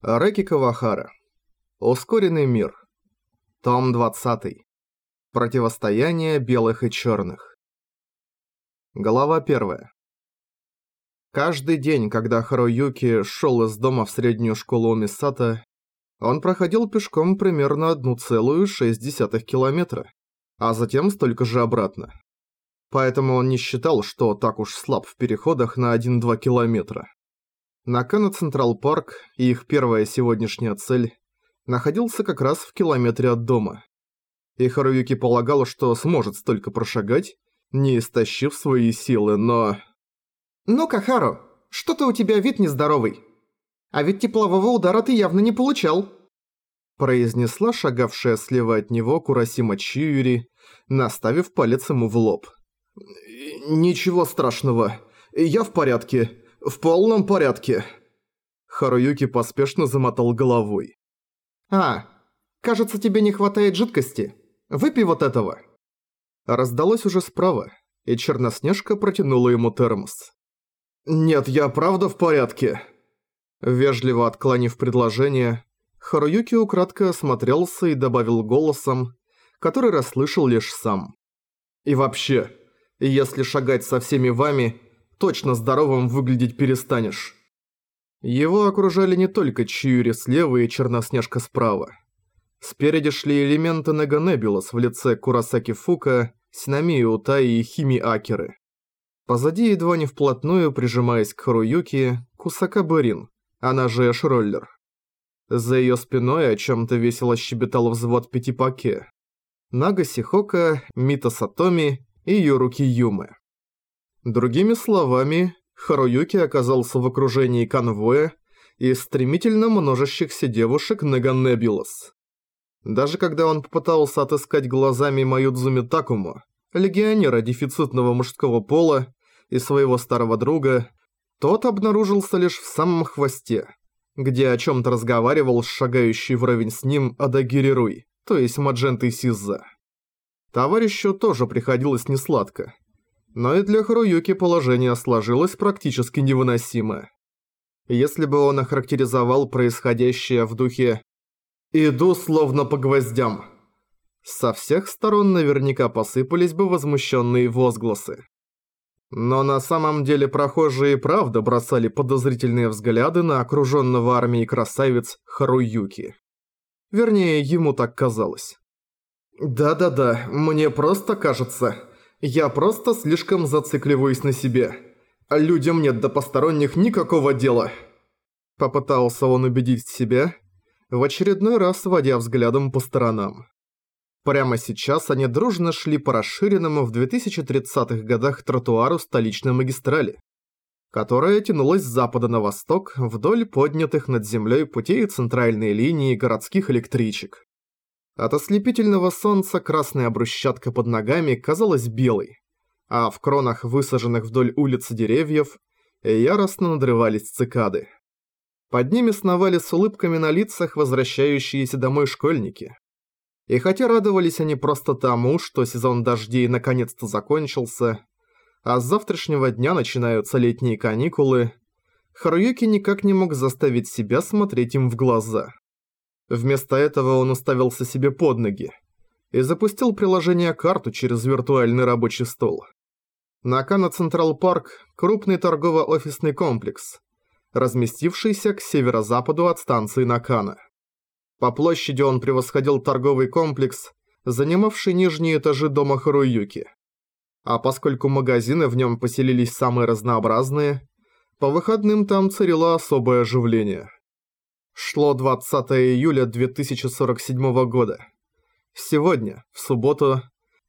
Рэки Кавахара. Ускоренный мир. Том 20. Противостояние белых и черных. Глава 1. Каждый день, когда Харуюки шел из дома в среднюю школу Мисата, он проходил пешком примерно 1,6 километра, а затем столько же обратно. Поэтому он не считал, что так уж слаб в переходах на 1-2 километра. Накана Централ Парк и их первая сегодняшняя цель находился как раз в километре от дома. И Харуюки полагал, что сможет столько прошагать, не истощив свои силы, но... «Ну-ка, Хару, что-то у тебя вид нездоровый. А ведь теплового удара ты явно не получал», произнесла шагавшая слева от него Курасима Чиюри, наставив палец ему в лоб. «Ничего страшного, я в порядке. «В полном порядке». Харуюки поспешно замотал головой. «А, кажется, тебе не хватает жидкости. Выпей вот этого». Раздалось уже справа, и Черноснежка протянула ему термос. «Нет, я правда в порядке». Вежливо отклонив предложение, Харуюки украдко осмотрелся и добавил голосом, который расслышал лишь сам. «И вообще, если шагать со всеми вами, точно здоровым выглядеть перестанешь. Его окружали не только Чьюри слева и Черноснежка справа. Спереди шли элементы Неганебулас в лице Курасаки Фука, Синамии Утаи и Хими Акеры. Позади, едва не вплотную, прижимаясь к Харуюки, Кусака Барин, она же Эшроллер. За ее спиной о чем-то весело щебетал взвод Пятипаке. Нага Сихока, Мита Сатоми и Юруки Юмы. Другими словами, Харуюки оказался в окружении конвоя из стремительно множащихся девушек Неганебулас. Даже когда он попытался отыскать глазами Маюдзуми Такому, легионера дефицитного мужского пола и своего старого друга, тот обнаружился лишь в самом хвосте, где о чем-то разговаривал с шагающей вровень с ним Адагири Руй, то есть Маджентой Сиза. Товарищу тоже приходилось несладко но и для Харуюки положение сложилось практически невыносимо. Если бы он охарактеризовал происходящее в духе «иду словно по гвоздям», со всех сторон наверняка посыпались бы возмущенные возгласы. Но на самом деле прохожие правда бросали подозрительные взгляды на окруженного армией красавец Харуюки. Вернее, ему так казалось. «Да-да-да, мне просто кажется», я просто слишком зацикливаюсь на себе. Людям нет до посторонних никакого дела. Попытался он убедить себя, в очередной раз водя взглядом по сторонам. Прямо сейчас они дружно шли по расширенному в 2030-х годах тротуару столичной магистрали, которая тянулась с запада на восток вдоль поднятых над землей путей центральной линии городских электричек. От ослепительного солнца красная брусчатка под ногами казалась белой, а в кронах высаженных вдоль улицы деревьев яростно надрывались цикады. Под ними сновали с улыбками на лицах возвращающиеся домой школьники. И хотя радовались они просто тому, что сезон дождей наконец-то закончился, а с завтрашнего дня начинаются летние каникулы, Харуюки никак не мог заставить себя смотреть им в глаза. Вместо этого он уставился себе под ноги и запустил приложение карту через виртуальный рабочий стол. Накана Централ Парк – крупный торгово-офисный комплекс, разместившийся к северо-западу от станции Накана. По площади он превосходил торговый комплекс, занимавший нижние этажи дома Харуюки. А поскольку магазины в нем поселились самые разнообразные, по выходным там царило особое оживление – Шло 20 июля 2047 года. Сегодня, в субботу,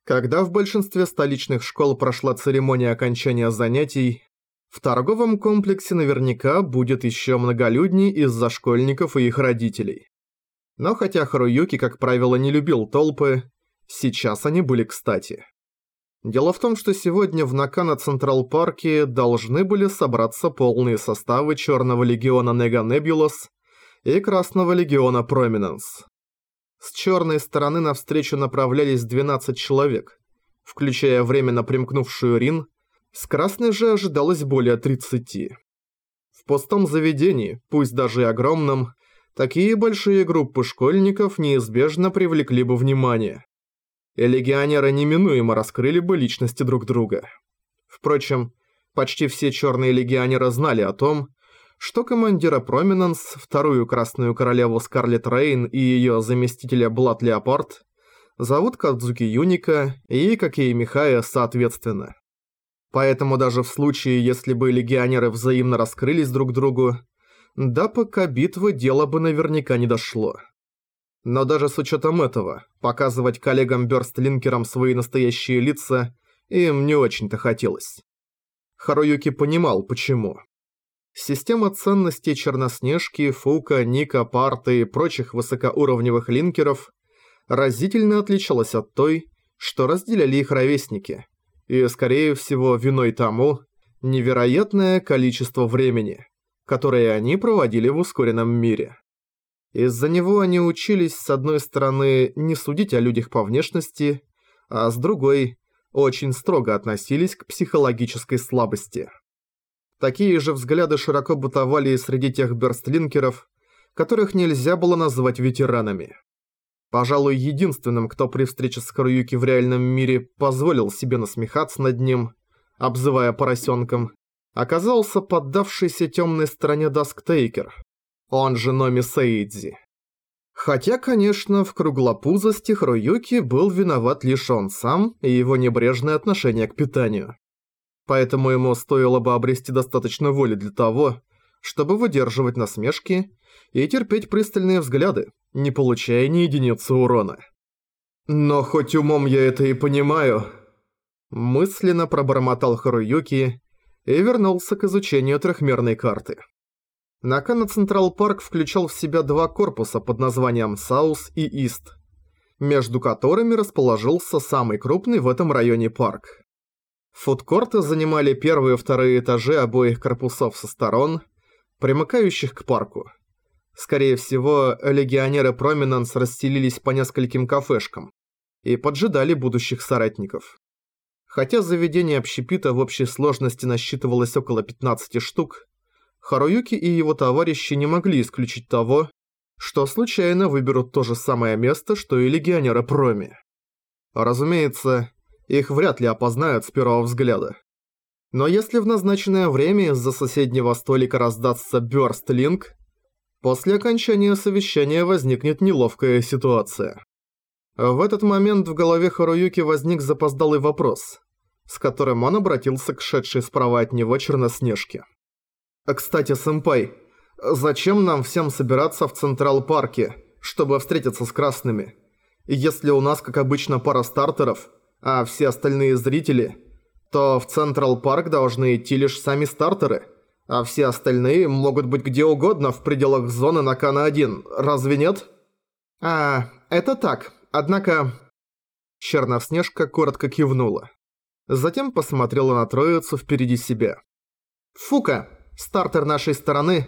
когда в большинстве столичных школ прошла церемония окончания занятий, в торговом комплексе наверняка будет еще многолюдней из-за школьников и их родителей. Но хотя Харуюки, как правило, не любил толпы, сейчас они были кстати. Дело в том, что сегодня в Накана Централ Парке должны были собраться полные составы Черного Легиона Нега Небулас и Красного Легиона Проминенс. С черной стороны навстречу направлялись 12 человек, включая временно примкнувшую Рин, с красной же ожидалось более 30. В пустом заведении, пусть даже и огромном, такие большие группы школьников неизбежно привлекли бы внимание. И легионеры неминуемо раскрыли бы личности друг друга. Впрочем, почти все черные легионеры знали о том, что командира Проминенс, вторую Красную Королеву Скарлет Рейн и ее заместителя Блад Леопард зовут Кадзуки Юника и Какей Михая соответственно. Поэтому даже в случае, если бы легионеры взаимно раскрылись друг другу, до пока битвы дело бы наверняка не дошло. Но даже с учетом этого, показывать коллегам-бёрстлинкерам свои настоящие лица им не очень-то хотелось. Харуюки понимал, почему. Система ценностей Черноснежки, Фука, Ника, Парты и прочих высокоуровневых линкеров разительно отличалась от той, что разделяли их ровесники, и, скорее всего, виной тому невероятное количество времени, которое они проводили в ускоренном мире. Из-за него они учились, с одной стороны, не судить о людях по внешности, а с другой – очень строго относились к психологической слабости. Такие же взгляды широко бытовали и среди тех бёрстлинкеров, которых нельзя было назвать ветеранами. Пожалуй, единственным, кто при встрече с Харуюки в реальном мире позволил себе насмехаться над ним, обзывая поросенком, оказался поддавшийся темной стороне Дасктейкер, он же Номи Сейдзи. Хотя, конечно, в круглопузости Харуюки был виноват лишь он сам и его небрежное отношение к питанию поэтому ему стоило бы обрести достаточно воли для того, чтобы выдерживать насмешки и терпеть пристальные взгляды, не получая ни единицы урона. «Но хоть умом я это и понимаю», мысленно пробормотал Харуюки и вернулся к изучению трехмерной карты. Накано Централ Парк включал в себя два корпуса под названием Саус и Ист, между которыми расположился самый крупный в этом районе парк. Фудкорты занимали первые и вторые этажи обоих корпусов со сторон, примыкающих к парку. Скорее всего, легионеры Проминанс расстелились по нескольким кафешкам и поджидали будущих соратников. Хотя заведение общепита в общей сложности насчитывалось около 15 штук, Харуюки и его товарищи не могли исключить того, что случайно выберут то же самое место, что и легионеры Проми. Разумеется, их вряд ли опознают с первого взгляда. Но если в назначенное время из-за соседнего столика раздастся бёрст-линк, после окончания совещания возникнет неловкая ситуация. В этот момент в голове Харуюки возник запоздалый вопрос, с которым он обратился к шедшей справа от него Черноснежке. «Кстати, сэмпай, зачем нам всем собираться в Централ-парке, чтобы встретиться с красными? Если у нас, как обычно, пара стартеров – а все остальные зрители, то в Централ Парк должны идти лишь сами стартеры, а все остальные могут быть где угодно в пределах зоны Накано-1, разве нет? А, это так, однако... Черноснежка коротко кивнула. Затем посмотрела на троицу впереди себя. Фука, стартер нашей стороны,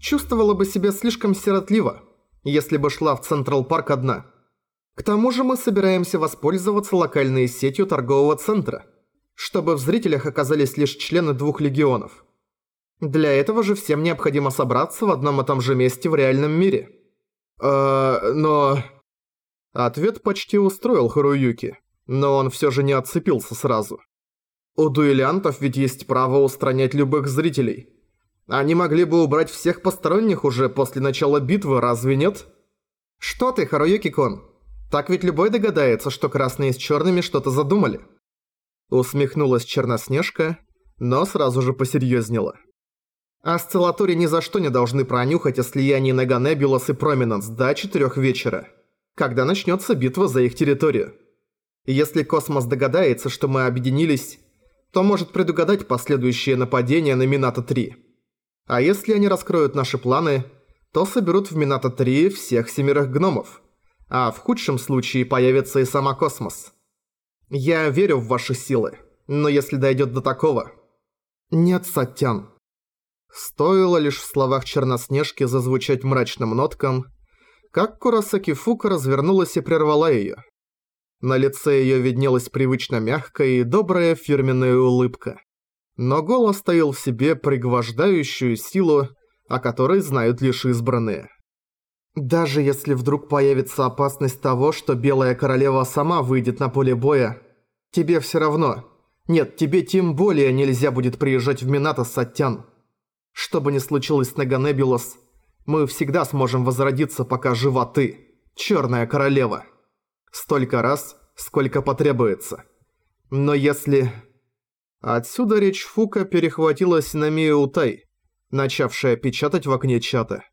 чувствовала бы себя слишком сиротливо, если бы шла в Централ Парк одна. К тому же мы собираемся воспользоваться локальной сетью торгового центра, чтобы в зрителях оказались лишь члены двух легионов. Для этого же всем необходимо собраться в одном и том же месте в реальном мире. Э, но... Ответ почти устроил Харуюки, но он все же не отцепился сразу. У дуэлянтов ведь есть право устранять любых зрителей. Они могли бы убрать всех посторонних уже после начала битвы, разве нет? Что ты, Харуюки-кон? Так ведь любой догадается, что красные с черными что-то задумали. Усмехнулась Черноснежка, но сразу же посерьезнела. Осциллатори ни за что не должны пронюхать о слиянии Неганебулас и Проминанс до четырех вечера, когда начнется битва за их территорию. Если Космос догадается, что мы объединились, то может предугадать последующее нападение на Минато-3. А если они раскроют наши планы, то соберут в Минато-3 всех семерых гномов а в худшем случае появится и сама космос. Я верю в ваши силы, но если дойдет до такого... Нет, Сатян. Стоило лишь в словах Черноснежки зазвучать мрачным ноткам, как Курасаки Фука развернулась и прервала её. На лице её виднелась привычно мягкая и добрая фирменная улыбка. Но голос стоял в себе пригвождающую силу, о которой знают лишь избранные. Даже если вдруг появится опасность того, что Белая Королева сама выйдет на поле боя, тебе все равно. Нет, тебе тем более нельзя будет приезжать в Минато Саттян. Что бы ни случилось с Наганебулос, мы всегда сможем возродиться, пока жива ты, Черная Королева. Столько раз, сколько потребуется. Но если... Отсюда речь Фука перехватилась на Мию Утай, начавшая печатать в окне чата.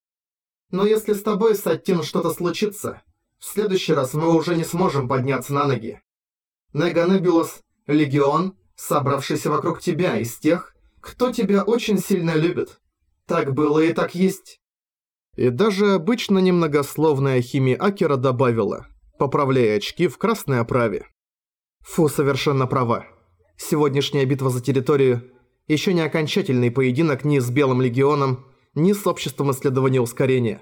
«Но если с тобой, Саттин, что-то случится, в следующий раз мы уже не сможем подняться на ноги. Неганебулос – легион, собравшийся вокруг тебя, из тех, кто тебя очень сильно любит. Так было и так есть». И даже обычно немногословная химия Акера добавила, поправляя очки в красной оправе. Фу, совершенно права. Сегодняшняя битва за территорию – еще не окончательный поединок ни с Белым Легионом, ни с Обществом исследования ускорения.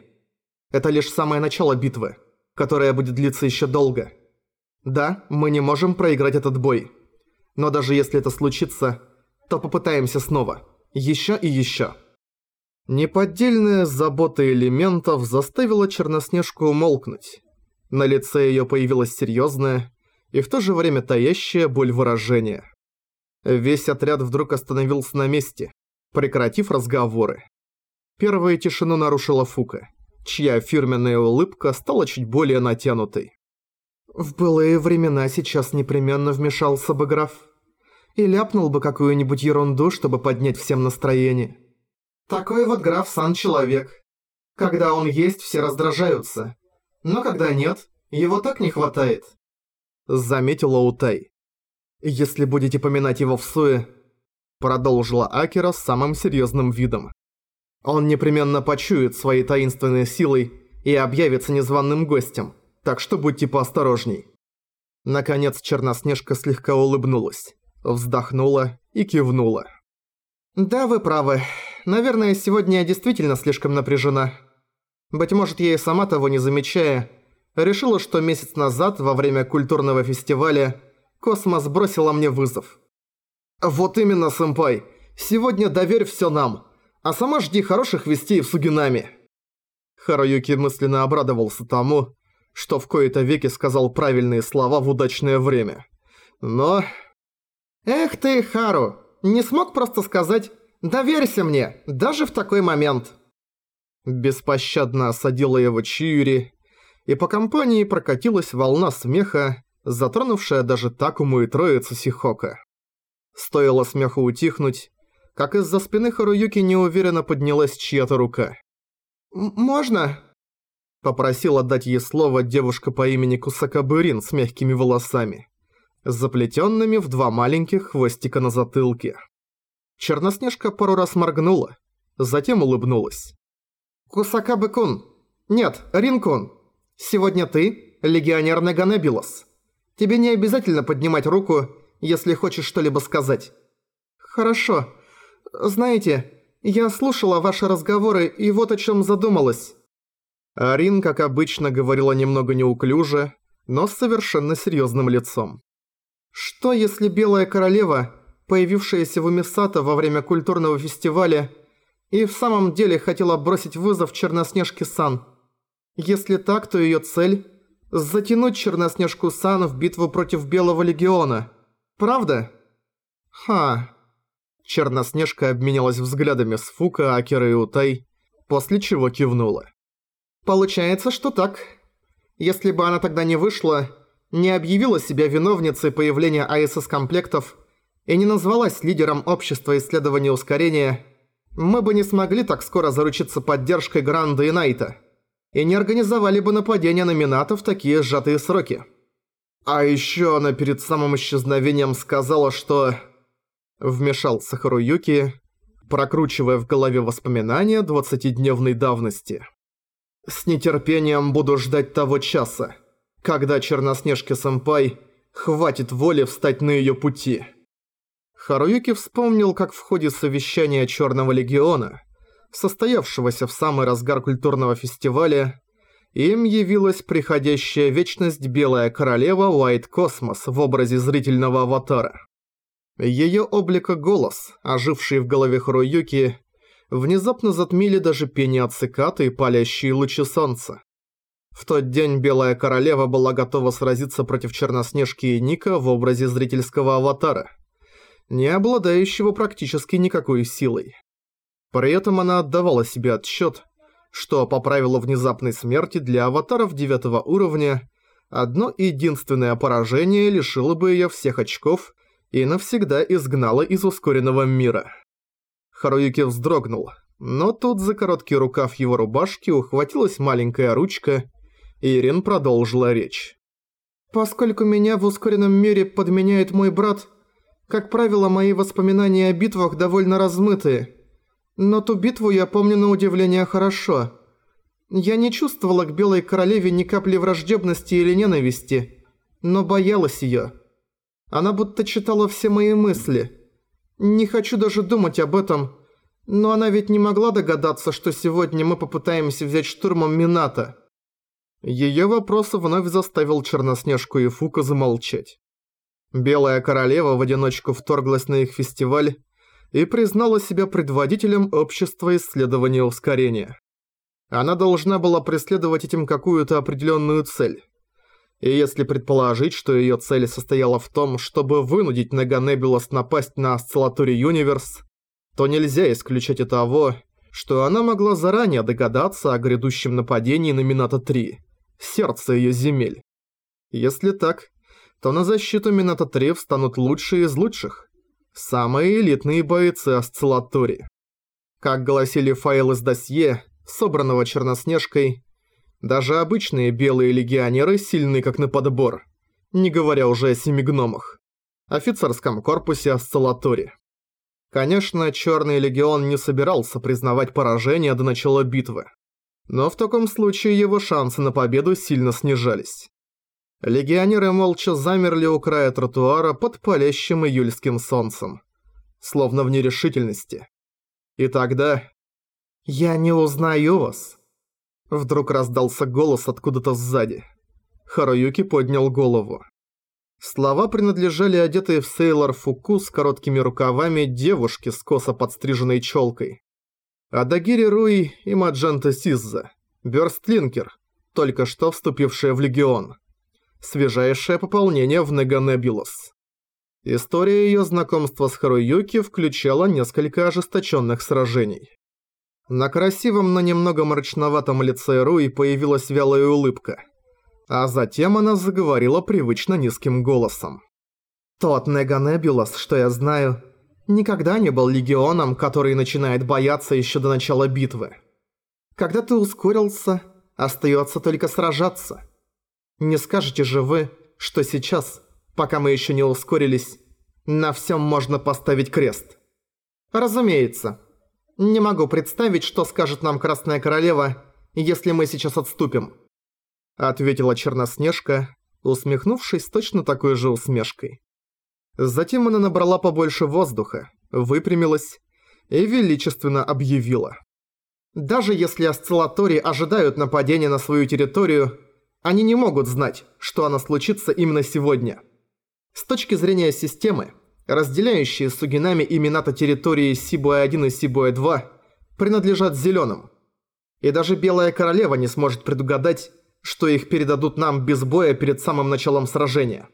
Это лишь самое начало битвы, которая будет длиться еще долго. Да, мы не можем проиграть этот бой. Но даже если это случится, то попытаемся снова. Еще и еще. Неподдельная забота элементов заставила Черноснежку умолкнуть. На лице ее появилась серьезная и в то же время таящая боль выражения. Весь отряд вдруг остановился на месте, прекратив разговоры. Первую тишину нарушила Фука, чья фирменная улыбка стала чуть более натянутой. В былые времена сейчас непременно вмешался бы граф и ляпнул бы какую-нибудь ерунду, чтобы поднять всем настроение. Такой вот граф Сан человек. Когда он есть, все раздражаются. Но когда нет, его так не хватает. Заметила Утай. «Если будете поминать его в суе», продолжила Акера самым серьезным видом. «Он непременно почует своей таинственной силой и объявится незваным гостем, так что будьте поосторожней». Наконец Черноснежка слегка улыбнулась, вздохнула и кивнула. «Да, вы правы. Наверное, сегодня я действительно слишком напряжена. Быть может, я и сама того не замечая, решила, что месяц назад, во время культурного фестиваля, Космос бросила мне вызов. «Вот именно, сэмпай. Сегодня доверь все нам, а сама жди хороших вестей в Сугинами». Харуюки мысленно обрадовался тому, что в кои-то веки сказал правильные слова в удачное время. Но... «Эх ты, Хару, не смог просто сказать «доверься мне», даже в такой момент». Беспощадно осадила его Чиури, и по компании прокатилась волна смеха, затронувшая даже Такуму и троицу Сихока. Стоило смеху утихнуть, как из-за спины Харуюки неуверенно поднялась чья-то рука. «Можно?» Попросила дать ей слово девушка по имени Кусакабырин с мягкими волосами, заплетенными в два маленьких хвостика на затылке. Черноснежка пару раз моргнула, затем улыбнулась. «Кусакабы-кун! Нет, Рин-кун! Сегодня ты – легионер Неганебилос!» Тебе не обязательно поднимать руку, если хочешь что-либо сказать». «Хорошо. Знаете, я слушала ваши разговоры и вот о чем задумалась». Арин, как обычно, говорила немного неуклюже, но с совершенно серьезным лицом. «Что если Белая Королева, появившаяся в Умисато во время культурного фестиваля, и в самом деле хотела бросить вызов Черноснежке-сан? Если так, то её цель затянуть Черноснежку-сан в битву против Белого Легиона. Правда? Ха. Черноснежка обменялась взглядами с Фука, Акера и Утай, после чего кивнула. Получается, что так. Если бы она тогда не вышла, не объявила себя виновницей появления АСС-комплектов и не назвалась лидером общества исследования ускорения, мы бы не смогли так скоро заручиться поддержкой Гранда и Найта и не организовали бы нападение на Минато в такие сжатые сроки. А еще она перед самым исчезновением сказала, что... Вмешался Харуюки, прокручивая в голове воспоминания двадцатидневной давности. «С нетерпением буду ждать того часа, когда Черноснежке-сэмпай хватит воли встать на ее пути». Харуюки вспомнил, как в ходе совещания Черного Легиона состоявшегося в самый разгар культурного фестиваля, им явилась приходящая вечность Белая Королева Уайт Космос в образе зрительного аватара. Её облик и голос, оживший в голове Харуюки, внезапно затмили даже пение от цикад и палящие лучи солнца. В тот день Белая Королева была готова сразиться против Черноснежки и Ника в образе зрительского аватара, не обладающего практически никакой силой. При этом она отдавала себе отчет, что по правилу внезапной смерти для аватаров девятого уровня одно единственное поражение лишило бы ее всех очков и навсегда изгнало из ускоренного мира. Харуюки вздрогнул, но тут за короткий рукав его рубашки ухватилась маленькая ручка, и Ирин продолжила речь. «Поскольку меня в ускоренном мире подменяет мой брат, как правило, мои воспоминания о битвах довольно размытые. Но ту битву я помню на удивление хорошо. Я не чувствовала к Белой Королеве ни капли враждебности или ненависти, но боялась её. Она будто читала все мои мысли. Не хочу даже думать об этом, но она ведь не могла догадаться, что сегодня мы попытаемся взять штурмом Минато. Её вопрос вновь заставил Черноснежку и Фука замолчать. Белая королева в одиночку вторглась на их фестиваль и признала себя предводителем общества исследования ускорения. Она должна была преследовать этим какую-то определенную цель. И если предположить, что ее цель состояла в том, чтобы вынудить Неганебулас напасть на осциллаторе Юниверс, то нельзя исключать и того, что она могла заранее догадаться о грядущем нападении на Минато-3, сердце ее земель. Если так, то на защиту Минато-3 встанут лучшие из лучших, самые элитные бойцы осциллатори. Как гласили файлы с досье, собранного Черноснежкой, даже обычные белые легионеры сильны как на подбор, не говоря уже о семи гномах, офицерском корпусе осциллатори. Конечно, Черный Легион не собирался признавать поражение до начала битвы. Но в таком случае его шансы на победу сильно снижались. Легионеры молча замерли у края тротуара под палящим июльским солнцем. Словно в нерешительности. И тогда... «Я не узнаю вас!» Вдруг раздался голос откуда-то сзади. Харуюки поднял голову. Слова принадлежали одетой в сейлор Фуку с короткими рукавами девушке с косо подстриженной челкой. Адагири Руи и Маджента Сизза, Бёрстлинкер, только что вступившая в Легион. Свежайшее пополнение в Неганебулос. История ее знакомства с Харуюки включала несколько ожесточенных сражений. На красивом, но немного мрачноватом лице Руи появилась вялая улыбка – а затем она заговорила привычно низким голосом. «Тот Неганебулос, что я знаю, никогда не был легионом, который начинает бояться еще до начала битвы. Когда ты ускорился, остается только сражаться. Не скажете же вы, что сейчас, пока мы еще не ускорились, на всем можно поставить крест? Разумеется. Не могу представить, что скажет нам Красная Королева, если мы сейчас отступим ответила Черноснежка, усмехнувшись точно такой же усмешкой. Затем она набрала побольше воздуха, выпрямилась и величественно объявила. «Даже если осциллатори ожидают нападения на свою территорию, они не могут знать, что оно случится именно сегодня. С точки зрения системы, разделяющие Сугинами и Минато территории Сибуэ-1 и Сибуэ-2 принадлежат зеленым. И даже Белая Королева не сможет предугадать, что их передадут нам без боя перед самым началом сражения.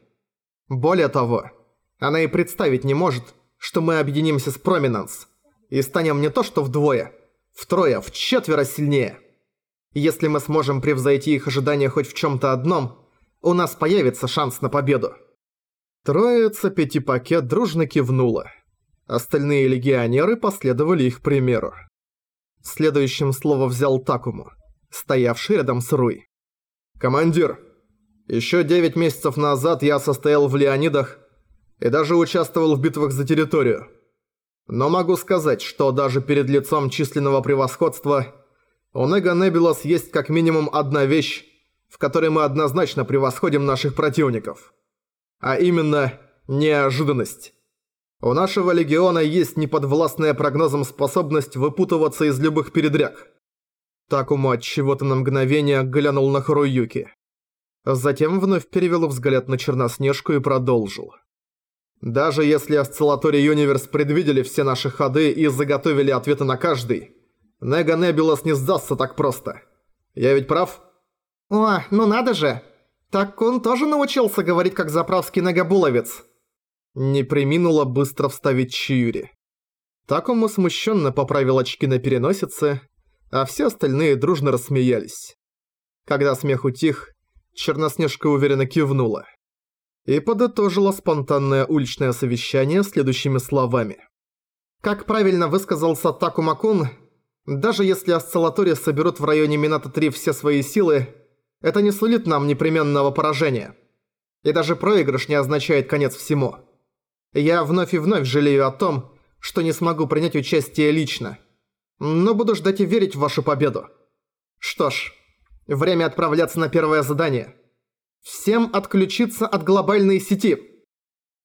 Более того, она и представить не может, что мы объединимся с Проминанс и станем не то что вдвое, втрое, в четверо сильнее. Если мы сможем превзойти их ожидания хоть в чем-то одном, у нас появится шанс на победу. Троица пятипакет дружно кивнула. Остальные легионеры последовали их примеру. Следующим слово взял Такому, стоявший рядом с Руй. «Командир, еще девять месяцев назад я состоял в Леонидах и даже участвовал в битвах за территорию. Но могу сказать, что даже перед лицом численного превосходства у Нега Небулас есть как минимум одна вещь, в которой мы однозначно превосходим наших противников. А именно, неожиданность. У нашего легиона есть неподвластная прогнозам способность выпутываться из любых передряг. Такому от чего-то на мгновение глянул на Харуюки. Затем вновь перевел взгляд на Черноснежку и продолжил. Даже если Осциллатори Юниверс предвидели все наши ходы и заготовили ответы на каждый, Нега Небулас не сдастся так просто. Я ведь прав? «О, ну надо же! Так он тоже научился говорить как заправский ногобуловец!» Не приминула быстро вставить Чиюри. Такому смущенно поправил очки на переносице, а все остальные дружно рассмеялись. Когда смех утих, Черноснежка уверенно кивнула. И подытожила спонтанное уличное совещание следующими словами. Как правильно высказался Такумакун, даже если осциллатории соберут в районе Минато-3 все свои силы, это не сулит нам непременного поражения. И даже проигрыш не означает конец всему. Я вновь и вновь жалею о том, что не смогу принять участие лично. Но буду ждать и верить в вашу победу. Что ж, время отправляться на первое задание. Всем отключиться от глобальной сети.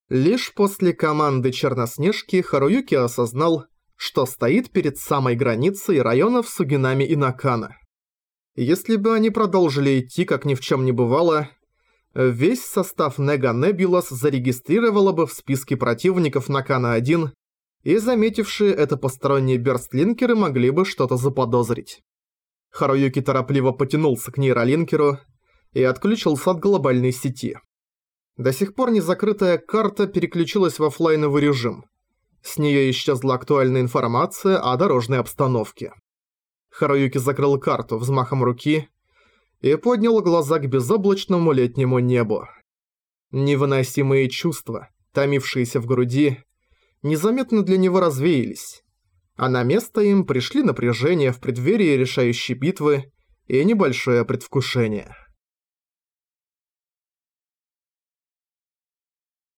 Лишь после команды Черноснежки Харуюки осознал, что стоит перед самой границей районов Сугинами и Накана. Если бы они продолжили идти, как ни в чем не бывало, весь состав Нега Небулас зарегистрировало бы в списке противников Накана-1, и заметившие это посторонние бёрстлинкеры могли бы что-то заподозрить. Харуюки торопливо потянулся к нейролинкеру и отключился от глобальной сети. До сих пор незакрытая карта переключилась в оффлайновый режим. С неё исчезла актуальная информация о дорожной обстановке. Харуюки закрыл карту взмахом руки и поднял глаза к безоблачному летнему небу. Невыносимые чувства, томившиеся в груди, незаметно для него развеялись, а на место им пришли напряжение в преддверии решающей битвы и небольшое предвкушение.